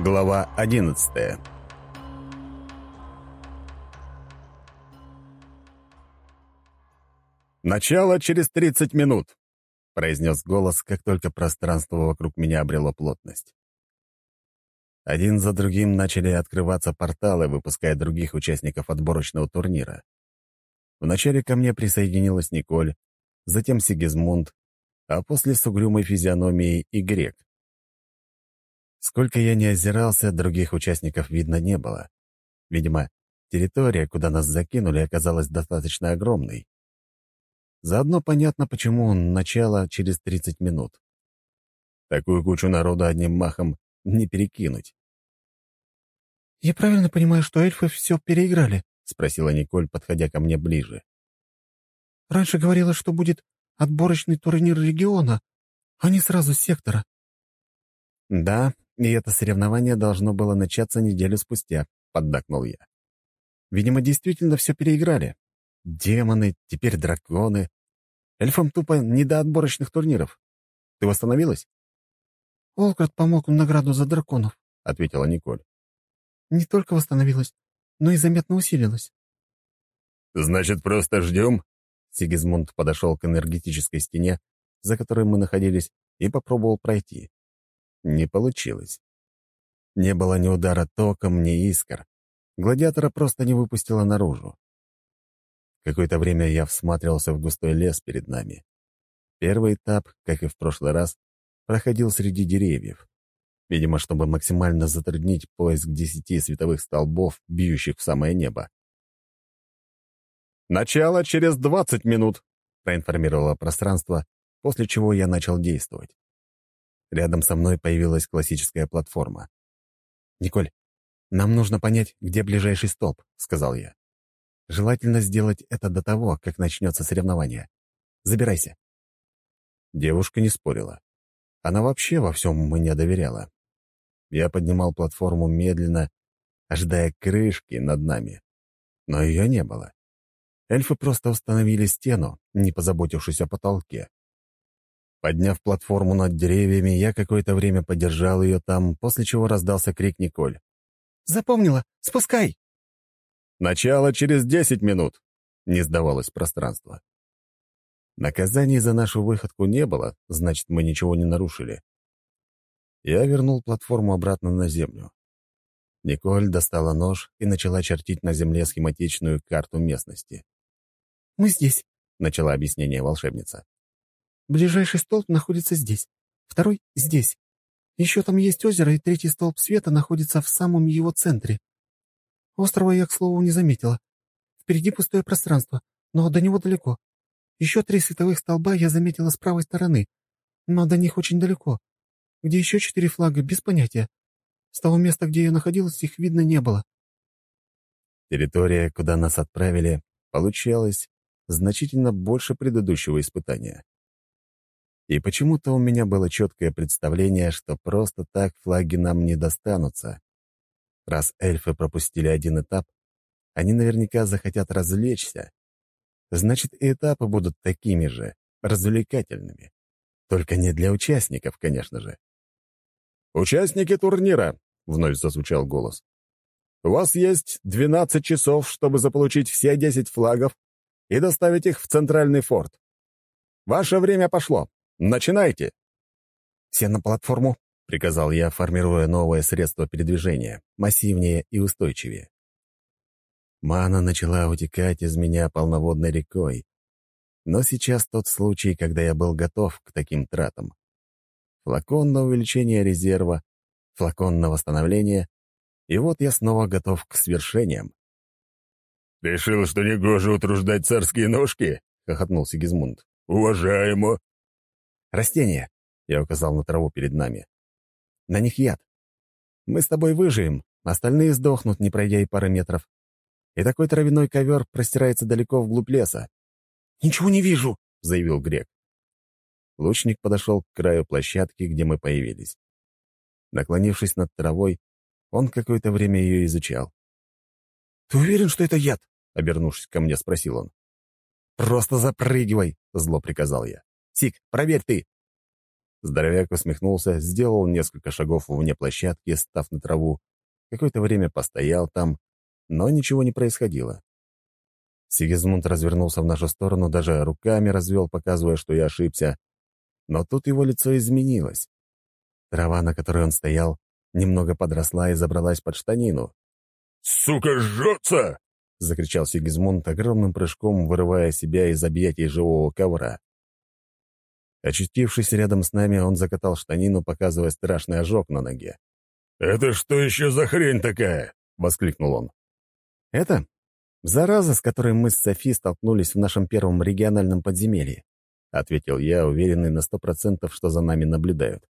Глава 11 «Начало через 30 минут», — произнес голос, как только пространство вокруг меня обрело плотность. Один за другим начали открываться порталы, выпуская других участников отборочного турнира. Вначале ко мне присоединилась Николь, затем Сигизмунд, а после с угрюмой физиономией и Грек. Сколько я не озирался, других участников видно не было. Видимо, территория, куда нас закинули, оказалась достаточно огромной. Заодно понятно, почему начало через 30 минут. Такую кучу народа одним махом не перекинуть. «Я правильно понимаю, что эльфы все переиграли?» — спросила Николь, подходя ко мне ближе. «Раньше говорила, что будет отборочный турнир региона, а не сразу сектора». «Да, и это соревнование должно было начаться неделю спустя», — поддакнул я. «Видимо, действительно все переиграли. Демоны, теперь драконы. Эльфам тупо не до отборочных турниров. Ты восстановилась?» «Олкрат помог в награду за драконов», — ответила Николь. «Не только восстановилась, но и заметно усилилась». «Значит, просто ждем?» Сигизмунд подошел к энергетической стене, за которой мы находились, и попробовал пройти. Не получилось. Не было ни удара током, ни искр. Гладиатора просто не выпустила наружу. Какое-то время я всматривался в густой лес перед нами. Первый этап, как и в прошлый раз, проходил среди деревьев. Видимо, чтобы максимально затруднить поиск десяти световых столбов, бьющих в самое небо. «Начало через двадцать минут», — проинформировало пространство, после чего я начал действовать. Рядом со мной появилась классическая платформа. «Николь, нам нужно понять, где ближайший столб», — сказал я. «Желательно сделать это до того, как начнется соревнование. Забирайся». Девушка не спорила. Она вообще во всем мне доверяла. Я поднимал платформу медленно, ожидая крышки над нами. Но ее не было. Эльфы просто установили стену, не позаботившись о потолке. Подняв платформу над деревьями, я какое-то время подержал ее там, после чего раздался крик Николь. «Запомнила! Спускай!» «Начало через десять минут!» — не сдавалось пространство. Наказаний за нашу выходку не было, значит, мы ничего не нарушили. Я вернул платформу обратно на землю. Николь достала нож и начала чертить на земле схематичную карту местности. «Мы здесь», — начала объяснение волшебница. Ближайший столб находится здесь, второй — здесь. Еще там есть озеро, и третий столб света находится в самом его центре. Острова я, к слову, не заметила. Впереди пустое пространство, но до него далеко. Еще три световых столба я заметила с правой стороны, но до них очень далеко. Где еще четыре флага, без понятия. С того места, где я находилась, их видно не было. Территория, куда нас отправили, получалась значительно больше предыдущего испытания. И почему-то у меня было четкое представление, что просто так флаги нам не достанутся. Раз эльфы пропустили один этап, они наверняка захотят развлечься. Значит, и этапы будут такими же, развлекательными. Только не для участников, конечно же. «Участники турнира!» — вновь зазвучал голос. «У вас есть 12 часов, чтобы заполучить все 10 флагов и доставить их в центральный форт. Ваше время пошло. Начинайте!» «Все на платформу», — приказал я, формируя новое средство передвижения, массивнее и устойчивее. Мана начала утекать из меня полноводной рекой. Но сейчас тот случай, когда я был готов к таким тратам. Флакон на увеличение резерва, флакон на восстановление, и вот я снова готов к свершениям. «Решил, что негоже утруждать царские ножки?» — хохотнул Сигизмунд. «Уважаемо!» «Растения», — я указал на траву перед нами. «На них яд. Мы с тобой выживем, остальные сдохнут, не пройдя и пары метров. И такой травяной ковер простирается далеко вглубь леса». «Ничего не вижу», — заявил Грек. Лучник подошел к краю площадки, где мы появились. Наклонившись над травой, он какое-то время ее изучал. «Ты уверен, что это яд?» — обернувшись ко мне, спросил он. «Просто запрыгивай!» — зло приказал я. Сик, проверь ты!» Здоровяк усмехнулся, сделал несколько шагов вне площадки, став на траву. Какое-то время постоял там, но ничего не происходило. Сигизмунд развернулся в нашу сторону, даже руками развел, показывая, что я ошибся. Но тут его лицо изменилось. Трава, на которой он стоял, немного подросла и забралась под штанину. «Сука, жжется!» — закричал Сигизмунд огромным прыжком, вырывая себя из объятий живого ковра. Очутившись рядом с нами, он закатал штанину, показывая страшный ожог на ноге. «Это что еще за хрень такая?» — воскликнул он. «Это зараза, с которой мы с Софи столкнулись в нашем первом региональном подземелье», — ответил я, уверенный на сто процентов, что за нами наблюдают.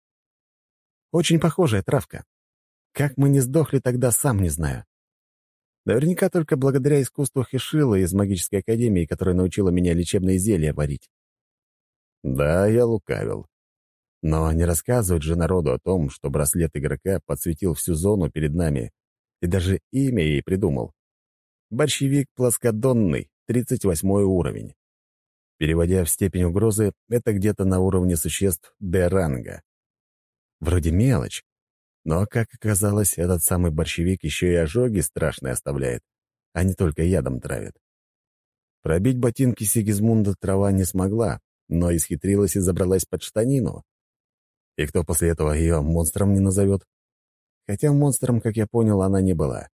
«Очень похожая травка. Как мы не сдохли тогда, сам не знаю. Наверняка только благодаря искусству Хишила из магической академии, которая научила меня лечебные зелья варить. Да, я лукавил. Но не рассказывать же народу о том, что браслет игрока подсветил всю зону перед нами и даже имя ей придумал. Борщевик плоскодонный, 38 уровень. Переводя в степень угрозы, это где-то на уровне существ Д-ранга. Вроде мелочь, но, как оказалось, этот самый борщевик еще и ожоги страшные оставляет, а не только ядом травит. Пробить ботинки Сигизмунда трава не смогла, но исхитрилась и забралась под штанину. И кто после этого ее монстром не назовет? Хотя монстром, как я понял, она не была.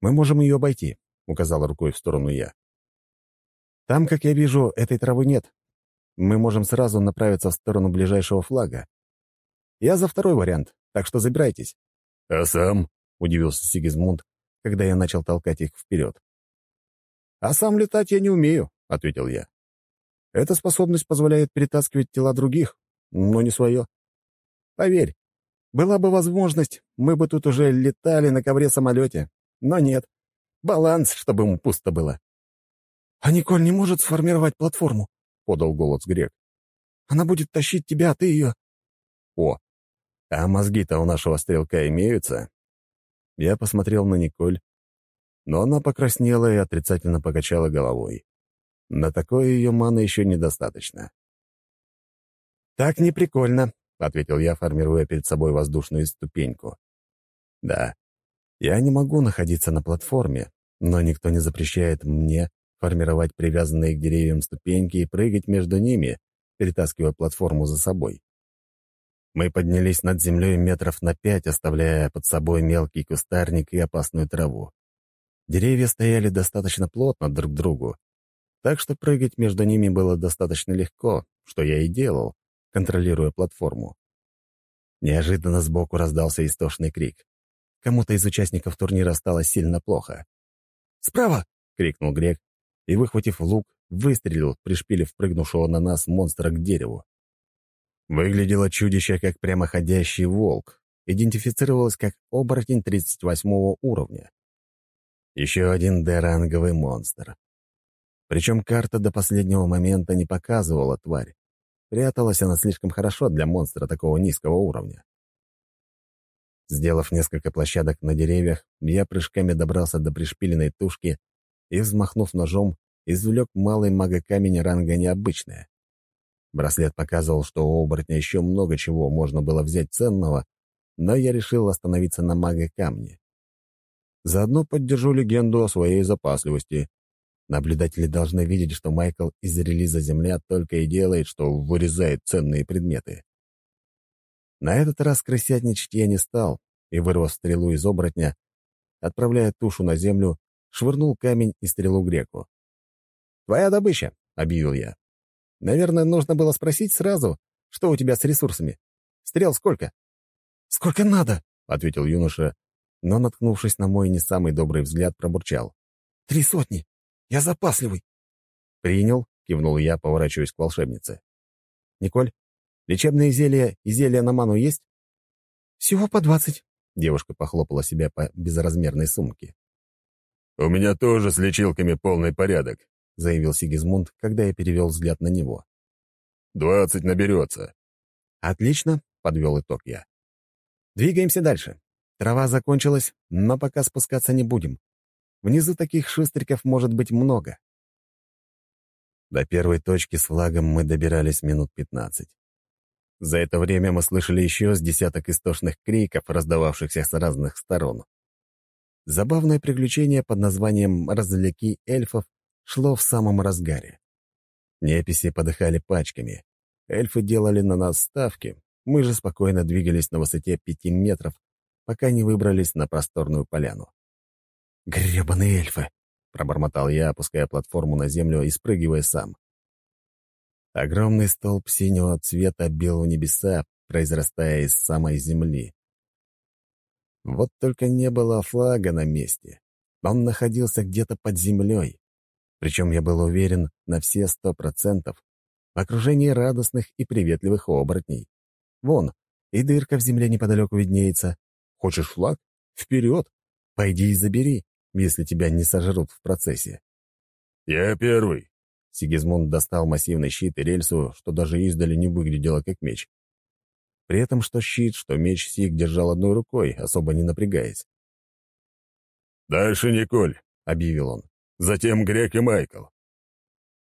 «Мы можем ее обойти», — указал рукой в сторону я. «Там, как я вижу, этой травы нет. Мы можем сразу направиться в сторону ближайшего флага. Я за второй вариант, так что забирайтесь». «А сам?» — удивился Сигизмунд, когда я начал толкать их вперед. «А сам летать я не умею», — ответил я. Эта способность позволяет перетаскивать тела других, но не свое. Поверь, была бы возможность, мы бы тут уже летали на ковре-самолете. Но нет. Баланс, чтобы ему пусто было. «А Николь не может сформировать платформу», — подал голос Грек. «Она будет тащить тебя, а ты ее...» «О, а мозги-то у нашего стрелка имеются?» Я посмотрел на Николь, но она покраснела и отрицательно покачала головой. На такое ее маны еще недостаточно. «Так не прикольно», — ответил я, формируя перед собой воздушную ступеньку. «Да, я не могу находиться на платформе, но никто не запрещает мне формировать привязанные к деревьям ступеньки и прыгать между ними, перетаскивая платформу за собой. Мы поднялись над землей метров на пять, оставляя под собой мелкий кустарник и опасную траву. Деревья стояли достаточно плотно друг к другу, так что прыгать между ними было достаточно легко, что я и делал, контролируя платформу. Неожиданно сбоку раздался истошный крик. Кому-то из участников турнира стало сильно плохо. «Справа!» — крикнул Грек и, выхватив лук, выстрелил, пришпилив прыгнувшего на нас монстра к дереву. Выглядело чудище как прямоходящий волк, идентифицировалось как оборотень 38 уровня. Еще один Д-ранговый монстр. Причем карта до последнего момента не показывала тварь. Пряталась она слишком хорошо для монстра такого низкого уровня. Сделав несколько площадок на деревьях, я прыжками добрался до пришпиленной тушки и, взмахнув ножом, извлек малый мага-камень ранга необычное. Браслет показывал, что у оборотня еще много чего можно было взять ценного, но я решил остановиться на мага-камне. Заодно поддержу легенду о своей запасливости. Наблюдатели должны видеть, что Майкл из релиза «Земля» только и делает, что вырезает ценные предметы. На этот раз крысятничать я не стал и, вырвав стрелу из оборотня, отправляя тушу на землю, швырнул камень и стрелу греку. «Твоя добыча», — объявил я. «Наверное, нужно было спросить сразу, что у тебя с ресурсами. Стрел сколько?» «Сколько надо», — ответил юноша, но, наткнувшись на мой не самый добрый взгляд, пробурчал. «Три сотни». Я запасливый». «Принял», — кивнул я, поворачиваясь к волшебнице. «Николь, лечебные зелья и зелья на ману есть?» «Всего по двадцать», — девушка похлопала себя по безразмерной сумке. «У меня тоже с лечилками полный порядок», — заявил Сигизмунд, когда я перевел взгляд на него. «Двадцать наберется». «Отлично», — подвел итог я. «Двигаемся дальше. Трава закончилась, но пока спускаться не будем. Внизу таких шустриков может быть много. До первой точки с флагом мы добирались минут пятнадцать. За это время мы слышали еще с десяток истошных криков, раздававшихся с разных сторон. Забавное приключение под названием «Развлеки эльфов» шло в самом разгаре. Неписи подыхали пачками. Эльфы делали на нас ставки, мы же спокойно двигались на высоте пяти метров, пока не выбрались на просторную поляну. «Гребаные эльфы!» — пробормотал я, опуская платформу на землю и спрыгивая сам. Огромный столб синего цвета бил небеса, произрастая из самой земли. Вот только не было флага на месте. Он находился где-то под землей. Причем я был уверен на все сто процентов в окружении радостных и приветливых оборотней. Вон, и дырка в земле неподалеку виднеется. Хочешь флаг? Вперед! Пойди и забери, если тебя не сожрут в процессе. «Я первый», Сигизмунд достал массивный щит и рельсу, что даже издали не выглядело как меч. При этом что щит, что меч Сиг держал одной рукой, особо не напрягаясь. «Дальше Николь», — объявил он. «Затем Грек и Майкл».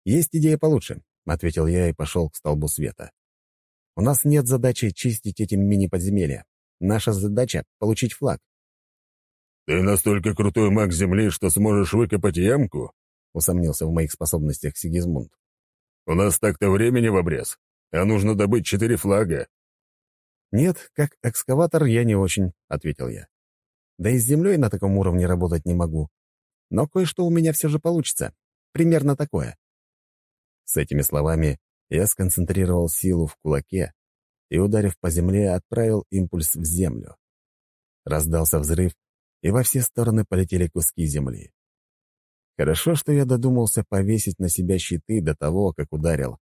«Есть идея получше», — ответил я и пошел к столбу света. «У нас нет задачи чистить эти мини-подземелья. Наша задача — получить флаг». «Ты настолько крутой маг Земли, что сможешь выкопать ямку?» усомнился в моих способностях Сигизмунд. «У нас так-то времени в обрез, а нужно добыть четыре флага». «Нет, как экскаватор я не очень», — ответил я. «Да и с землей на таком уровне работать не могу. Но кое-что у меня все же получится. Примерно такое». С этими словами я сконцентрировал силу в кулаке и, ударив по земле, отправил импульс в землю. Раздался взрыв, и во все стороны полетели куски земли. Хорошо, что я додумался повесить на себя щиты до того, как ударил.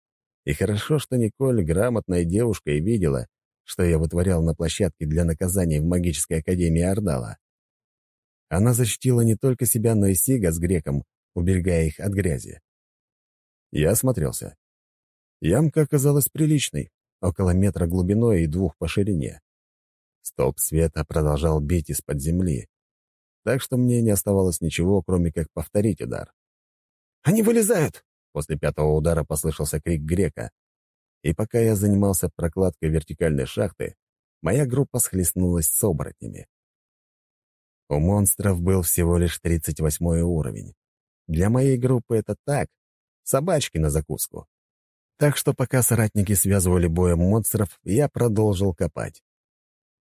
И хорошо, что Николь грамотная девушка и видела, что я вытворял на площадке для наказаний в магической академии Ордала. Она защитила не только себя, но и Сига с греком, уберегая их от грязи. Я осмотрелся. Ямка оказалась приличной, около метра глубиной и двух по ширине. Столб света продолжал бить из-под земли, так что мне не оставалось ничего, кроме как повторить удар. «Они вылезают!» После пятого удара послышался крик грека. И пока я занимался прокладкой вертикальной шахты, моя группа схлестнулась с оборотнями. У монстров был всего лишь 38 уровень. Для моей группы это так, собачки на закуску. Так что пока соратники связывали боем монстров, я продолжил копать.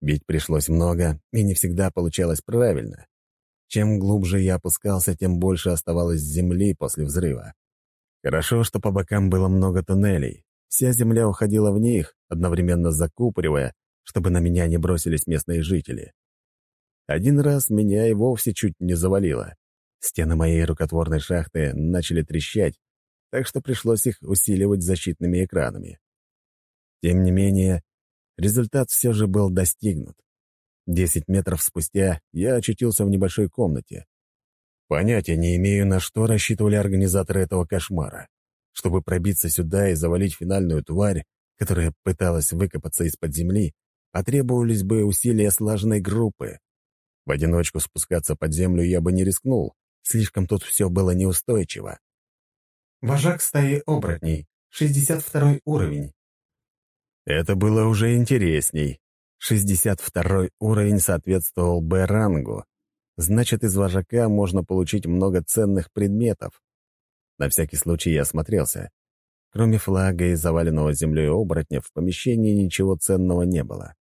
Бить пришлось много, и не всегда получалось правильно. Чем глубже я опускался, тем больше оставалось земли после взрыва. Хорошо, что по бокам было много туннелей. Вся земля уходила в них, одновременно закупоривая, чтобы на меня не бросились местные жители. Один раз меня и вовсе чуть не завалило. Стены моей рукотворной шахты начали трещать, так что пришлось их усиливать защитными экранами. Тем не менее, результат все же был достигнут. Десять метров спустя я очутился в небольшой комнате. Понятия не имею, на что рассчитывали организаторы этого кошмара. Чтобы пробиться сюда и завалить финальную тварь, которая пыталась выкопаться из-под земли, потребовались бы усилия слаженной группы. В одиночку спускаться под землю я бы не рискнул, слишком тут все было неустойчиво. Вожак стаи оборотней, 62 уровень. Это было уже интересней. 62 уровень соответствовал Б-рангу. Значит, из вожака можно получить много ценных предметов. На всякий случай я осмотрелся. Кроме флага и заваленного землей оборотня, в помещении ничего ценного не было.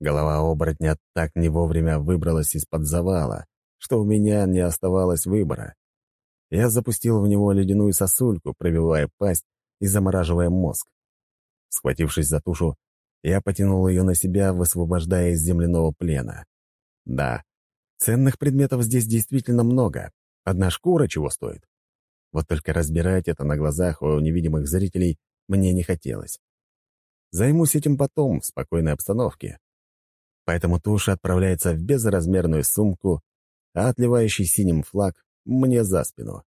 Голова оборотня так не вовремя выбралась из-под завала, что у меня не оставалось выбора. Я запустил в него ледяную сосульку, пробивая пасть и замораживая мозг. Схватившись за тушу, я потянул ее на себя, высвобождая из земляного плена. Да, ценных предметов здесь действительно много. Одна шкура чего стоит. Вот только разбирать это на глазах у невидимых зрителей мне не хотелось. Займусь этим потом, в спокойной обстановке. Поэтому туша отправляется в безразмерную сумку, а отливающий синим флаг мне за спину.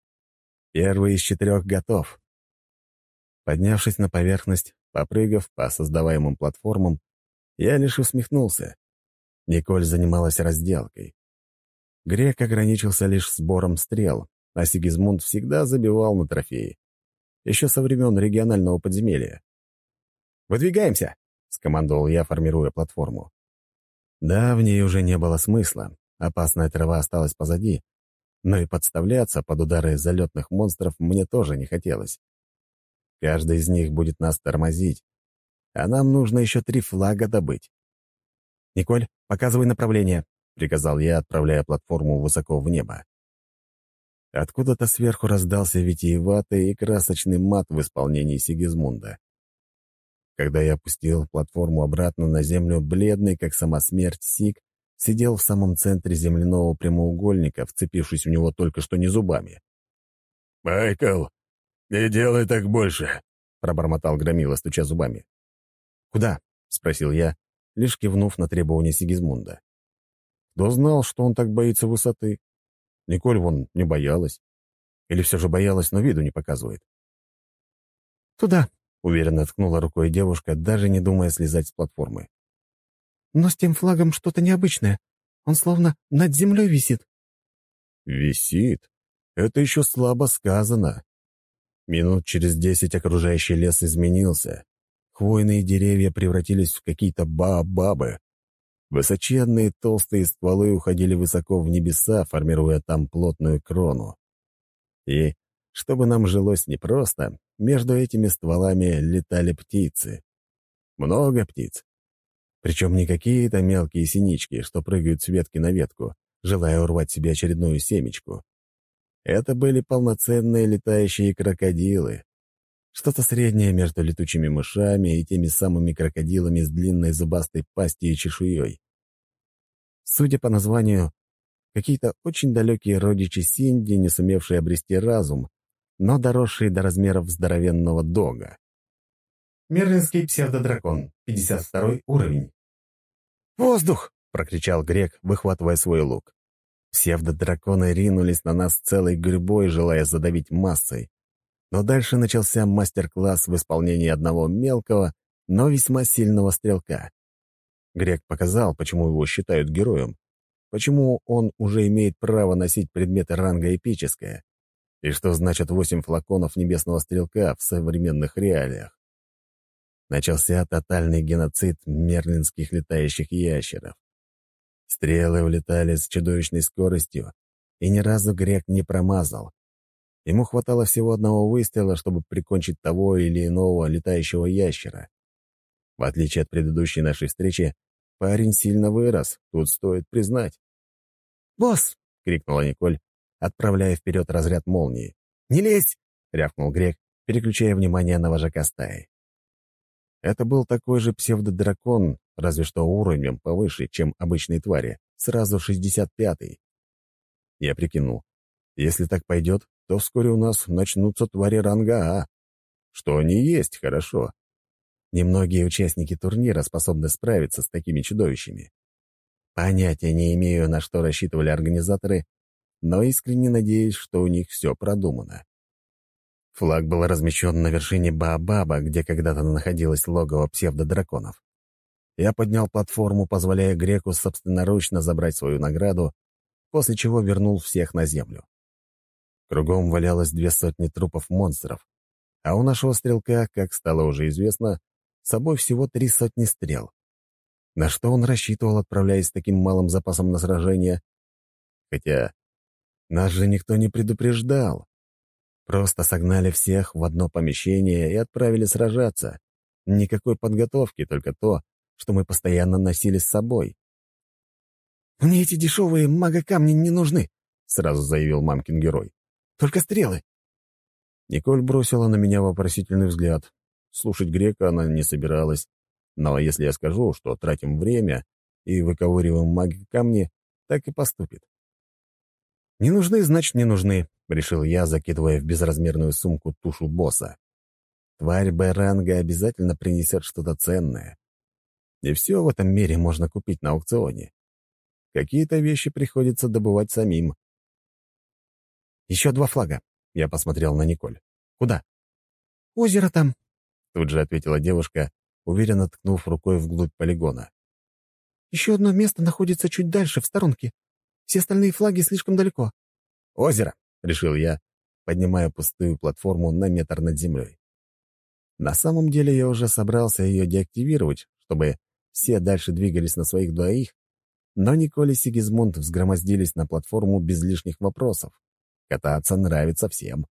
Первый из четырех готов. Поднявшись на поверхность, Попрыгав по создаваемым платформам, я лишь усмехнулся. Николь занималась разделкой. Грек ограничился лишь сбором стрел, а Сигизмунд всегда забивал на трофеи. Еще со времен регионального подземелья. «Выдвигаемся!» — скомандовал я, формируя платформу. Да, в ней уже не было смысла. Опасная трава осталась позади, но и подставляться под удары залетных монстров мне тоже не хотелось. Каждый из них будет нас тормозить, а нам нужно еще три флага добыть. «Николь, показывай направление», — приказал я, отправляя платформу высоко в небо. Откуда-то сверху раздался витиеватый и красочный мат в исполнении Сигизмунда. Когда я опустил платформу обратно на землю, бледный, как сама смерть, Сиг сидел в самом центре земляного прямоугольника, вцепившись в него только что не зубами. «Майкл, не делай так больше», — пробормотал Громила, стуча зубами. «Куда?» — спросил я, лишь кивнув на требования Сигизмунда. Кто знал, что он так боится высоты? Николь вон не боялась. Или все же боялась, но виду не показывает. «Туда», — уверенно ткнула рукой девушка, даже не думая слезать с платформы. Но с тем флагом что-то необычное. Он словно над землей висит». «Висит? Это еще слабо сказано». Минут через десять окружающий лес изменился. Хвойные деревья превратились в какие-то баобабы. Высоченные толстые стволы уходили высоко в небеса, формируя там плотную крону. И, чтобы нам жилось непросто, между этими стволами летали птицы. Много птиц. Причем не какие-то мелкие синички, что прыгают с ветки на ветку, желая урвать себе очередную семечку. Это были полноценные летающие крокодилы. Что-то среднее между летучими мышами и теми самыми крокодилами с длинной зубастой пастью и чешуей. Судя по названию, какие-то очень далекие родичи Синди, не сумевшие обрести разум, но доросшие до размеров здоровенного дога. Мерлинский псевдодракон, 52 уровень. «Воздух!» — прокричал Грек, выхватывая свой лук. Псевдодраконы ринулись на нас целой гурьбой, желая задавить массой. Но дальше начался мастер-класс в исполнении одного мелкого, но весьма сильного стрелка. Грек показал, почему его считают героем, почему он уже имеет право носить предметы ранга эпическое, и что значит восемь флаконов небесного стрелка в современных реалиях начался тотальный геноцид мерлинских летающих ящеров. Стрелы улетали с чудовищной скоростью, и ни разу грек не промазал. Ему хватало всего одного выстрела, чтобы прикончить того или иного летающего ящера. В отличие от предыдущей нашей встречи, парень сильно вырос, тут стоит признать. «Босс!» — крикнула Николь, отправляя вперед разряд молнии. «Не лезь!» — рявкнул Грек, переключая внимание на вожака стаи. Это был такой же псевдодракон, разве что уровнем повыше, чем обычные твари, сразу 65-й. Я прикинул, если так пойдет, то вскоре у нас начнутся твари ранга А. Что они есть, хорошо. Немногие участники турнира способны справиться с такими чудовищами. Понятия не имею, на что рассчитывали организаторы, но искренне надеюсь, что у них все продумано. Флаг был размещен на вершине Баобаба, где когда-то находилось логово псевдодраконов. Я поднял платформу, позволяя Греку собственноручно забрать свою награду, после чего вернул всех на землю. Кругом валялось две сотни трупов монстров, а у нашего стрелка, как стало уже известно, с собой всего три сотни стрел. На что он рассчитывал, отправляясь с таким малым запасом на сражение? Хотя нас же никто не предупреждал. Просто согнали всех в одно помещение и отправили сражаться. Никакой подготовки, только то, что мы постоянно носили с собой. «Мне эти дешевые мага-камни не нужны», — сразу заявил мамкин герой. «Только стрелы». Николь бросила на меня вопросительный взгляд. Слушать грека она не собиралась. Но если я скажу, что тратим время и выковыриваем маги-камни, так и поступит. «Не нужны, значит, не нужны», — решил я, закидывая в безразмерную сумку тушу босса. «Тварь Б-ранга обязательно принесет что-то ценное. И все в этом мире можно купить на аукционе. Какие-то вещи приходится добывать самим». «Еще два флага», — я посмотрел на Николь. «Куда?» «Озеро там», — тут же ответила девушка, уверенно ткнув рукой вглубь полигона. «Еще одно место находится чуть дальше, в сторонке. Все остальные флаги слишком далеко». «Озеро», — решил я, поднимая пустую платформу на метр над землей. На самом деле я уже собрался ее деактивировать, чтобы все дальше двигались на своих двоих, но Николь и Сигизмунд взгромоздились на платформу без лишних вопросов. Кататься нравится всем.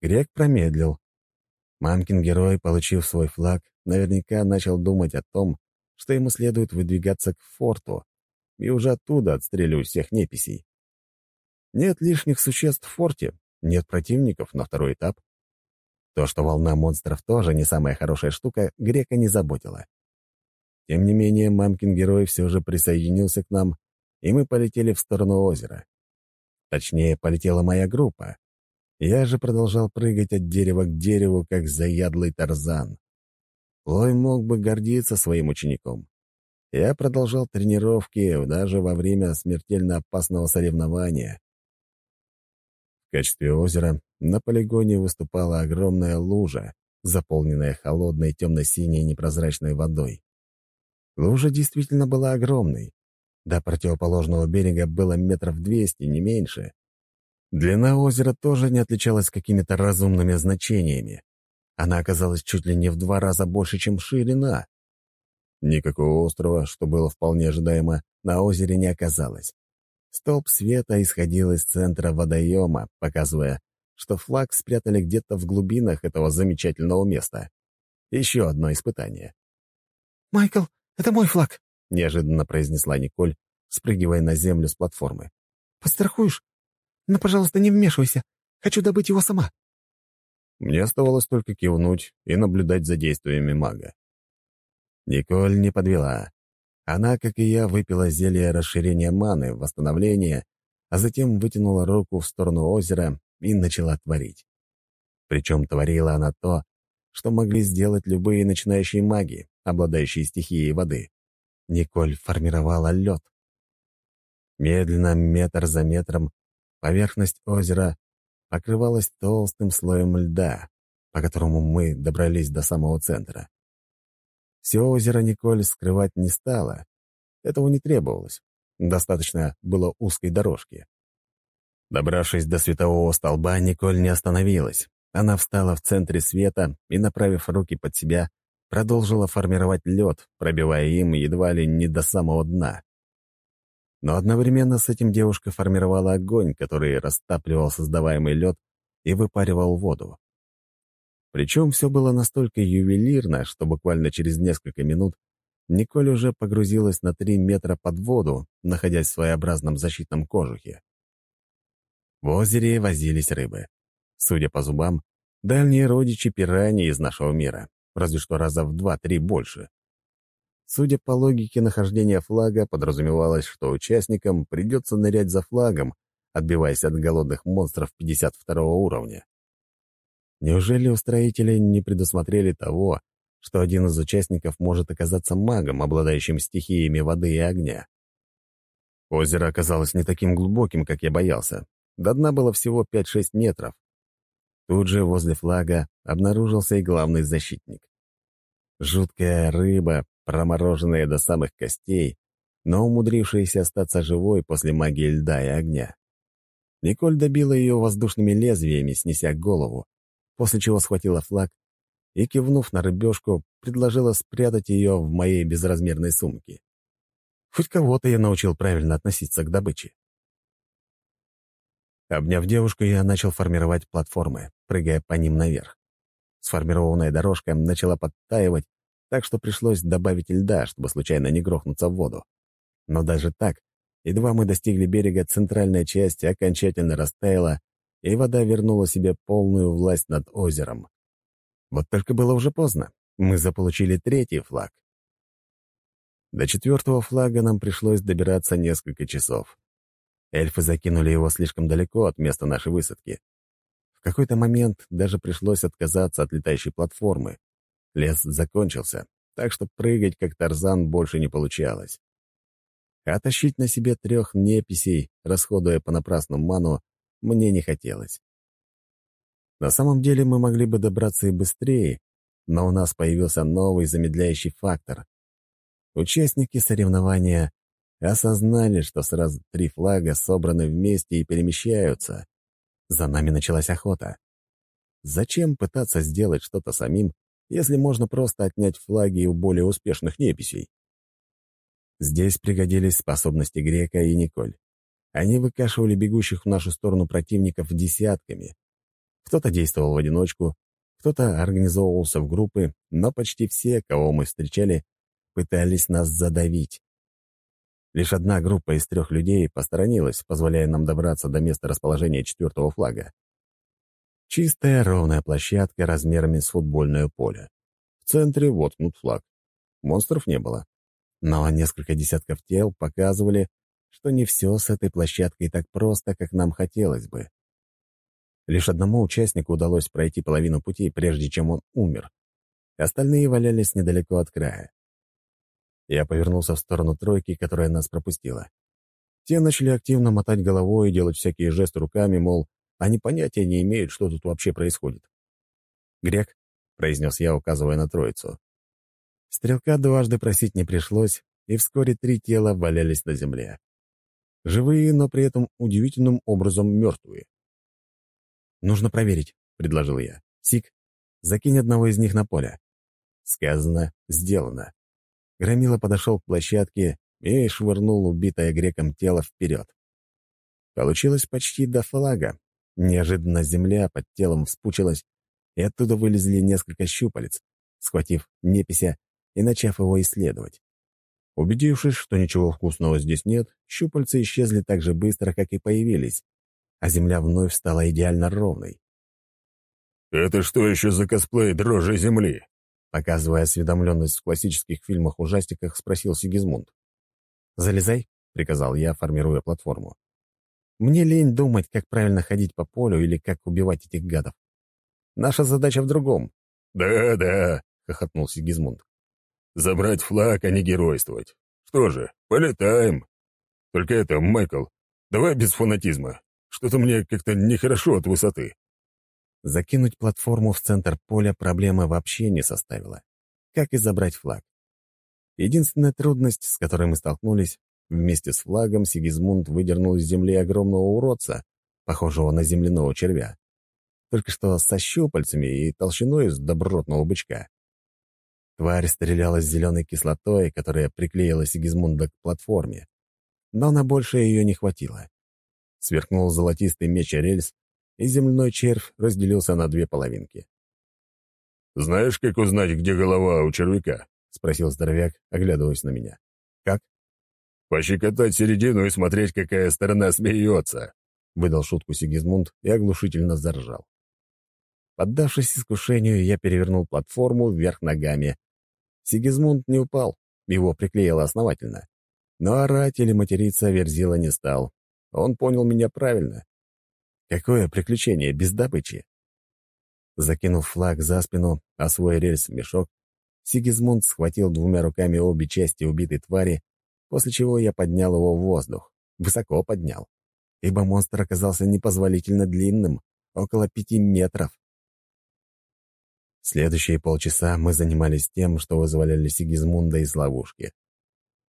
Грек промедлил. Мамкин герой, получив свой флаг, наверняка начал думать о том, что ему следует выдвигаться к форту и уже оттуда отстреливать всех неписей. Нет лишних существ в форте, нет противников на второй этап. То, что волна монстров тоже не самая хорошая штука, Грека не заботила. Тем не менее, мамкин герой все же присоединился к нам, и мы полетели в сторону озера. Точнее, полетела моя группа. Я же продолжал прыгать от дерева к дереву, как заядлый тарзан. Лой мог бы гордиться своим учеником. Я продолжал тренировки даже во время смертельно опасного соревнования. В качестве озера на полигоне выступала огромная лужа, заполненная холодной темно-синей непрозрачной водой. Лужа действительно была огромной. До противоположного берега было метров двести, не меньше. Длина озера тоже не отличалась какими-то разумными значениями. Она оказалась чуть ли не в два раза больше, чем ширина. Никакого острова, что было вполне ожидаемо, на озере не оказалось. Столб света исходил из центра водоема, показывая, что флаг спрятали где-то в глубинах этого замечательного места. Еще одно испытание. «Майкл, это мой флаг», — неожиданно произнесла Николь, спрыгивая на землю с платформы. «Подстрахуешь? Но, пожалуйста, не вмешивайся. Хочу добыть его сама». Мне оставалось только кивнуть и наблюдать за действиями мага. Николь не подвела. Она, как и я, выпила зелье расширения маны, восстановления, а затем вытянула руку в сторону озера и начала творить. Причем творила она то, что могли сделать любые начинающие маги, обладающие стихией воды. Николь формировала лед. Медленно, метр за метром, поверхность озера покрывалась толстым слоем льда, по которому мы добрались до самого центра. Все озеро Николь скрывать не стала. Этого не требовалось. Достаточно было узкой дорожки. Добравшись до светового столба, Николь не остановилась. Она встала в центре света и, направив руки под себя, продолжила формировать лед, пробивая им едва ли не до самого дна. Но одновременно с этим девушка формировала огонь, который растапливал создаваемый лед и выпаривал воду. Причем все было настолько ювелирно, что буквально через несколько минут Николь уже погрузилась на три метра под воду, находясь в своеобразном защитном кожухе. В озере возились рыбы. Судя по зубам, дальние родичи пираний из нашего мира, разве что раза в два-три больше. Судя по логике нахождения флага, подразумевалось, что участникам придется нырять за флагом, отбиваясь от голодных монстров 52 уровня. Неужели устроители не предусмотрели того, что один из участников может оказаться магом, обладающим стихиями воды и огня? Озеро оказалось не таким глубоким, как я боялся. До дна было всего 5-6 метров. Тут же возле флага обнаружился и главный защитник. Жуткая рыба, промороженная до самых костей, но умудрившаяся остаться живой после магии льда и огня. Николь добила ее воздушными лезвиями, снеся голову, после чего схватила флаг и, кивнув на рыбешку, предложила спрятать ее в моей безразмерной сумке. Хоть кого-то я научил правильно относиться к добыче. Обняв девушку, я начал формировать платформы, прыгая по ним наверх. Сформированная дорожка начала подтаивать, так что пришлось добавить льда, чтобы случайно не грохнуться в воду. Но даже так, едва мы достигли берега, центральная часть окончательно растаяла, и вода вернула себе полную власть над озером. Вот только было уже поздно. Мы заполучили третий флаг. До четвертого флага нам пришлось добираться несколько часов. Эльфы закинули его слишком далеко от места нашей высадки. В какой-то момент даже пришлось отказаться от летающей платформы. Лес закончился, так что прыгать как тарзан больше не получалось. А тащить на себе трех неписей, расходуя понапрасну ману, мне не хотелось. На самом деле мы могли бы добраться и быстрее, но у нас появился новый замедляющий фактор. Участники соревнования осознали, что сразу три флага собраны вместе и перемещаются. За нами началась охота. Зачем пытаться сделать что-то самим, если можно просто отнять флаги у более успешных неписей? Здесь пригодились способности Грека и Николь. Они выкашивали бегущих в нашу сторону противников десятками. Кто-то действовал в одиночку, кто-то организовывался в группы, но почти все, кого мы встречали, пытались нас задавить. Лишь одна группа из трех людей посторонилась, позволяя нам добраться до места расположения четвертого флага. Чистая ровная площадка размерами с футбольное поле. В центре воткнут флаг. Монстров не было. Но несколько десятков тел показывали, что не все с этой площадкой так просто, как нам хотелось бы. Лишь одному участнику удалось пройти половину пути, прежде чем он умер. Остальные валялись недалеко от края. Я повернулся в сторону тройки, которая нас пропустила. Те начали активно мотать головой и делать всякие жесты руками, мол, они понятия не имеют, что тут вообще происходит. «Грек», — произнес я, указывая на троицу. Стрелка дважды просить не пришлось, и вскоре три тела валялись на земле. Живые, но при этом удивительным образом мертвые. «Нужно проверить», — предложил я. «Сик, закинь одного из них на поле». Сказано, сделано. Громила подошел к площадке и швырнул убитое греком тело вперед. Получилось почти до флага. Неожиданно земля под телом вспучилась, и оттуда вылезли несколько щупалец, схватив непися и начав его исследовать. Убедившись, что ничего вкусного здесь нет, щупальца исчезли так же быстро, как и появились, а земля вновь стала идеально ровной. «Это что еще за косплей дрожжи земли?» Показывая осведомленность в классических фильмах-ужастиках, спросил Сигизмунд. «Залезай», — приказал я, формируя платформу. «Мне лень думать, как правильно ходить по полю или как убивать этих гадов. Наша задача в другом». «Да-да», — хохотнул Сигизмунд. «Забрать флаг, а не геройствовать. Что же, полетаем. Только это, Майкл, давай без фанатизма. Что-то мне как-то нехорошо от высоты». Закинуть платформу в центр поля проблемы вообще не составило. Как и забрать флаг. Единственная трудность, с которой мы столкнулись, вместе с флагом Сигизмунд выдернул из земли огромного уродца, похожего на земляного червя. Только что со щупальцами и толщиной из добротного бычка. Тварь стреляла с зеленой кислотой, которая приклеила Сигизмунда к платформе. Но на большее ее не хватило. Сверкнул золотистый меч рельс, и земляной червь разделился на две половинки. «Знаешь, как узнать, где голова у червяка?» — спросил здоровяк, оглядываясь на меня. «Как?» «Пощекотать середину и смотреть, какая сторона смеется», — выдал шутку Сигизмунд и оглушительно заржал. Поддавшись искушению, я перевернул платформу вверх ногами. Сигизмунд не упал, его приклеило основательно. Но орать или материться Верзила не стал. Он понял меня правильно. Какое приключение без добычи? Закинув флаг за спину, а свой рельс в мешок, Сигизмунд схватил двумя руками обе части убитой твари, после чего я поднял его в воздух, высоко поднял, ибо монстр оказался непозволительно длинным, около пяти метров. Следующие полчаса мы занимались тем, что вызволяли Сигизмунда из ловушки.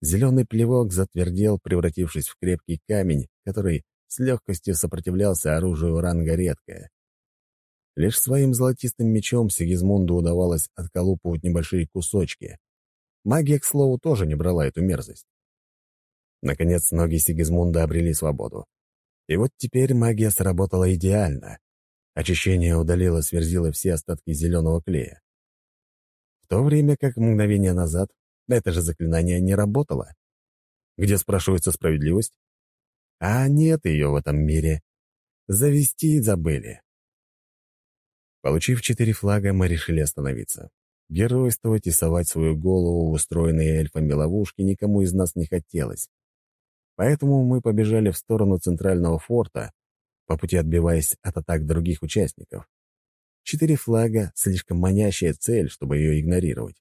Зеленый плевок затвердел, превратившись в крепкий камень, который с легкостью сопротивлялся оружию ранга редкое. Лишь своим золотистым мечом Сигизмунду удавалось отколупывать небольшие кусочки. Магия, к слову, тоже не брала эту мерзость. Наконец, ноги Сигизмунда обрели свободу. И вот теперь магия сработала идеально. Очищение удалило сверзило все остатки зеленого клея. В то время как мгновение назад это же заклинание не работало. Где спрашивается справедливость? А нет ее в этом мире. Завести забыли. Получив четыре флага, мы решили остановиться. Геройствовать и совать свою голову в устроенные эльфами ловушки никому из нас не хотелось. Поэтому мы побежали в сторону центрального форта, по пути отбиваясь от атак других участников. Четыре флага — слишком манящая цель, чтобы ее игнорировать.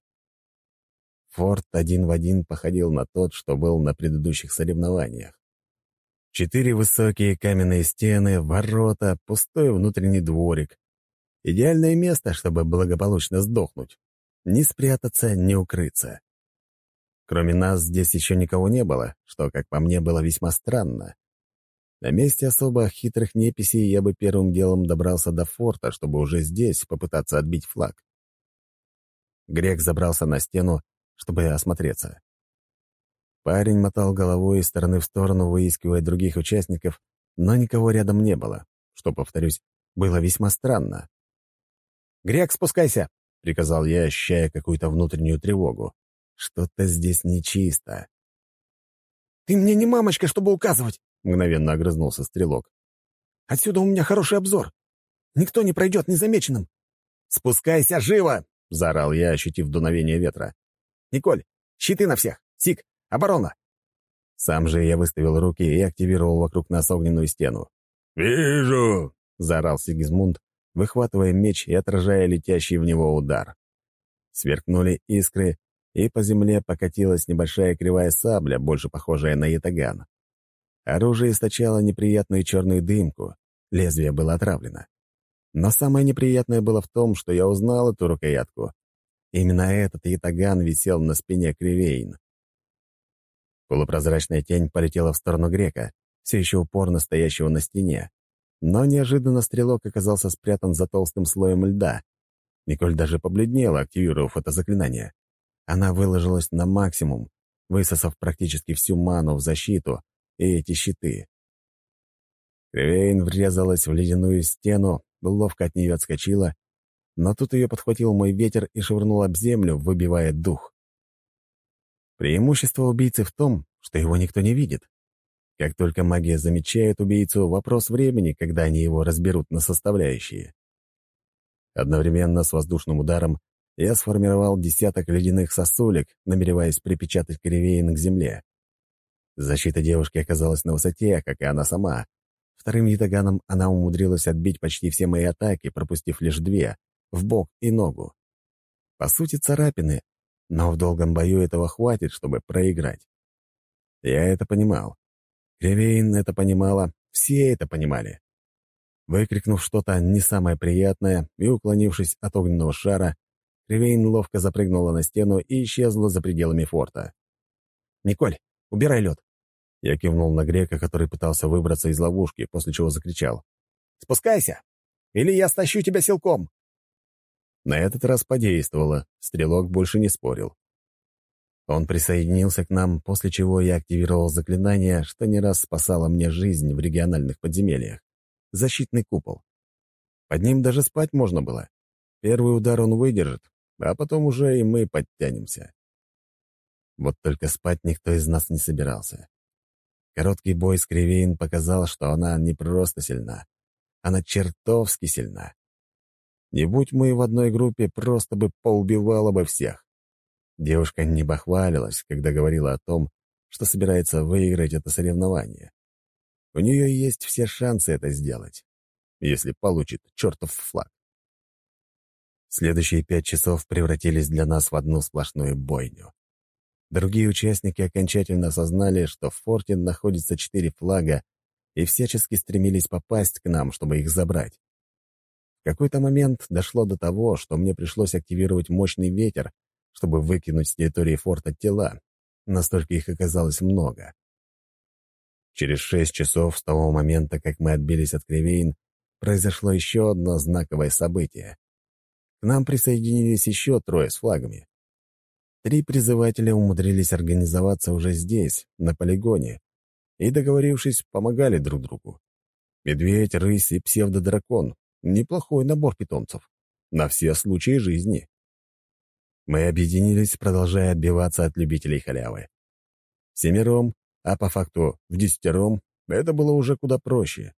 Форт один в один походил на тот, что был на предыдущих соревнованиях. Четыре высокие каменные стены, ворота, пустой внутренний дворик. Идеальное место, чтобы благополучно сдохнуть. Ни спрятаться, ни укрыться. Кроме нас здесь еще никого не было, что, как по мне, было весьма странно. На месте особо хитрых неписей я бы первым делом добрался до форта, чтобы уже здесь попытаться отбить флаг. Грек забрался на стену, чтобы осмотреться. Парень мотал головой из стороны в сторону, выискивая других участников, но никого рядом не было, что, повторюсь, было весьма странно. «Грек, спускайся!» — приказал я, ощущая какую-то внутреннюю тревогу. Что-то здесь нечисто. «Ты мне не мамочка, чтобы указывать!» — мгновенно огрызнулся стрелок. «Отсюда у меня хороший обзор. Никто не пройдет незамеченным». «Спускайся живо!» — заорал я, ощутив дуновение ветра. «Николь, щиты на всех! Сик, оборона!» Сам же я выставил руки и активировал вокруг нас огненную стену. «Вижу!» — заорал Сигизмунд, выхватывая меч и отражая летящий в него удар. Сверкнули искры, и по земле покатилась небольшая кривая сабля, больше похожая на ятаган. Оружие источало неприятную черную дымку, лезвие было отравлено. Но самое неприятное было в том, что я узнал эту рукоятку. Именно этот ятаган висел на спине Кривейн. Полупрозрачная тень полетела в сторону грека, все еще упорно стоящего на стене. Но неожиданно стрелок оказался спрятан за толстым слоем льда. Николь даже побледнела, активировав это заклинание. Она выложилась на максимум, высосав практически всю ману в защиту и эти щиты. Кривейн врезалась в ледяную стену, ловко от нее отскочила, но тут ее подхватил мой ветер и швырнул об землю, выбивая дух. Преимущество убийцы в том, что его никто не видит. Как только магия замечает убийцу, вопрос времени, когда они его разберут на составляющие. Одновременно с воздушным ударом я сформировал десяток ледяных сосулек, намереваясь припечатать Кривейн к земле. Защита девушки оказалась на высоте, как и она сама. Вторым ятаганом она умудрилась отбить почти все мои атаки, пропустив лишь две — в бок и ногу. По сути, царапины, но в долгом бою этого хватит, чтобы проиграть. Я это понимал. Кривейн это понимала, все это понимали. Выкрикнув что-то не самое приятное и уклонившись от огненного шара, Кривейн ловко запрыгнула на стену и исчезла за пределами форта. «Николь, убирай лед!» Я кивнул на грека, который пытался выбраться из ловушки, после чего закричал. «Спускайся! Или я стащу тебя силком!» На этот раз подействовало, стрелок больше не спорил. Он присоединился к нам, после чего я активировал заклинание, что не раз спасало мне жизнь в региональных подземельях. Защитный купол. Под ним даже спать можно было. Первый удар он выдержит, а потом уже и мы подтянемся. Вот только спать никто из нас не собирался. Короткий бой с Кривейн показал, что она не просто сильна. Она чертовски сильна. Не будь мы в одной группе, просто бы поубивала бы всех. Девушка не бахвалилась, когда говорила о том, что собирается выиграть это соревнование. У нее есть все шансы это сделать, если получит чертов флаг. Следующие пять часов превратились для нас в одну сплошную бойню. Другие участники окончательно осознали, что в форте находится четыре флага, и всячески стремились попасть к нам, чтобы их забрать. В какой-то момент дошло до того, что мне пришлось активировать мощный ветер, чтобы выкинуть с территории форта тела. Настолько их оказалось много. Через шесть часов с того момента, как мы отбились от Кривейн, произошло еще одно знаковое событие. К нам присоединились еще трое с флагами. Три призывателя умудрились организоваться уже здесь, на полигоне, и, договорившись, помогали друг другу. Медведь, рысь и псевдодракон — неплохой набор питомцев. На все случаи жизни. Мы объединились, продолжая отбиваться от любителей халявы. Семером, а по факту в десятером, это было уже куда проще.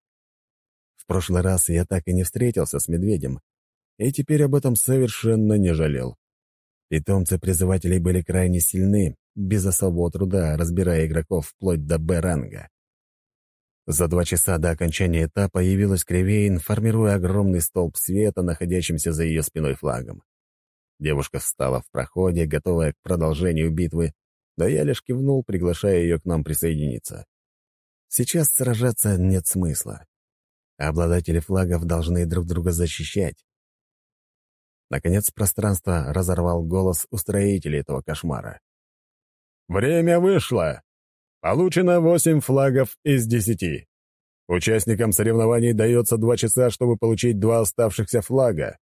В прошлый раз я так и не встретился с медведем, и теперь об этом совершенно не жалел. Питомцы призывателей были крайне сильны, без особого труда разбирая игроков вплоть до Б-ранга. За два часа до окончания этапа явилась Кривейн, формируя огромный столб света, находящимся за ее спиной флагом. Девушка встала в проходе, готовая к продолжению битвы, да я лишь кивнул, приглашая ее к нам присоединиться. Сейчас сражаться нет смысла. Обладатели флагов должны друг друга защищать. Наконец пространство разорвал голос устроителей этого кошмара. «Время вышло! Получено восемь флагов из десяти. Участникам соревнований дается два часа, чтобы получить два оставшихся флага.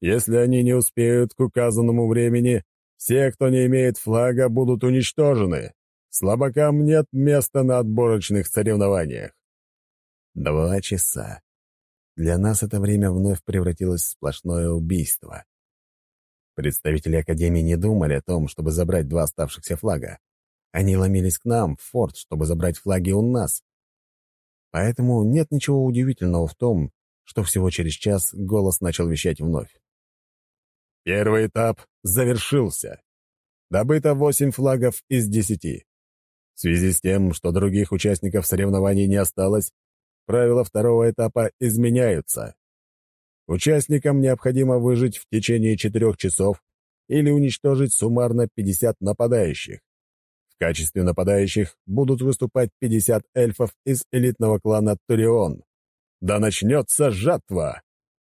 Если они не успеют к указанному времени, все, кто не имеет флага, будут уничтожены. Слабакам нет места на отборочных соревнованиях. Два часа. Для нас это время вновь превратилось в сплошное убийство. Представители Академии не думали о том, чтобы забрать два оставшихся флага. Они ломились к нам, в форт, чтобы забрать флаги у нас. Поэтому нет ничего удивительного в том, что всего через час голос начал вещать вновь. Первый этап завершился. Добыто восемь флагов из десяти. В связи с тем, что других участников соревнований не осталось, правила второго этапа изменяются. Участникам необходимо выжить в течение четырех часов или уничтожить суммарно 50 нападающих. В качестве нападающих будут выступать 50 эльфов из элитного клана Турион. Да начнется жатва!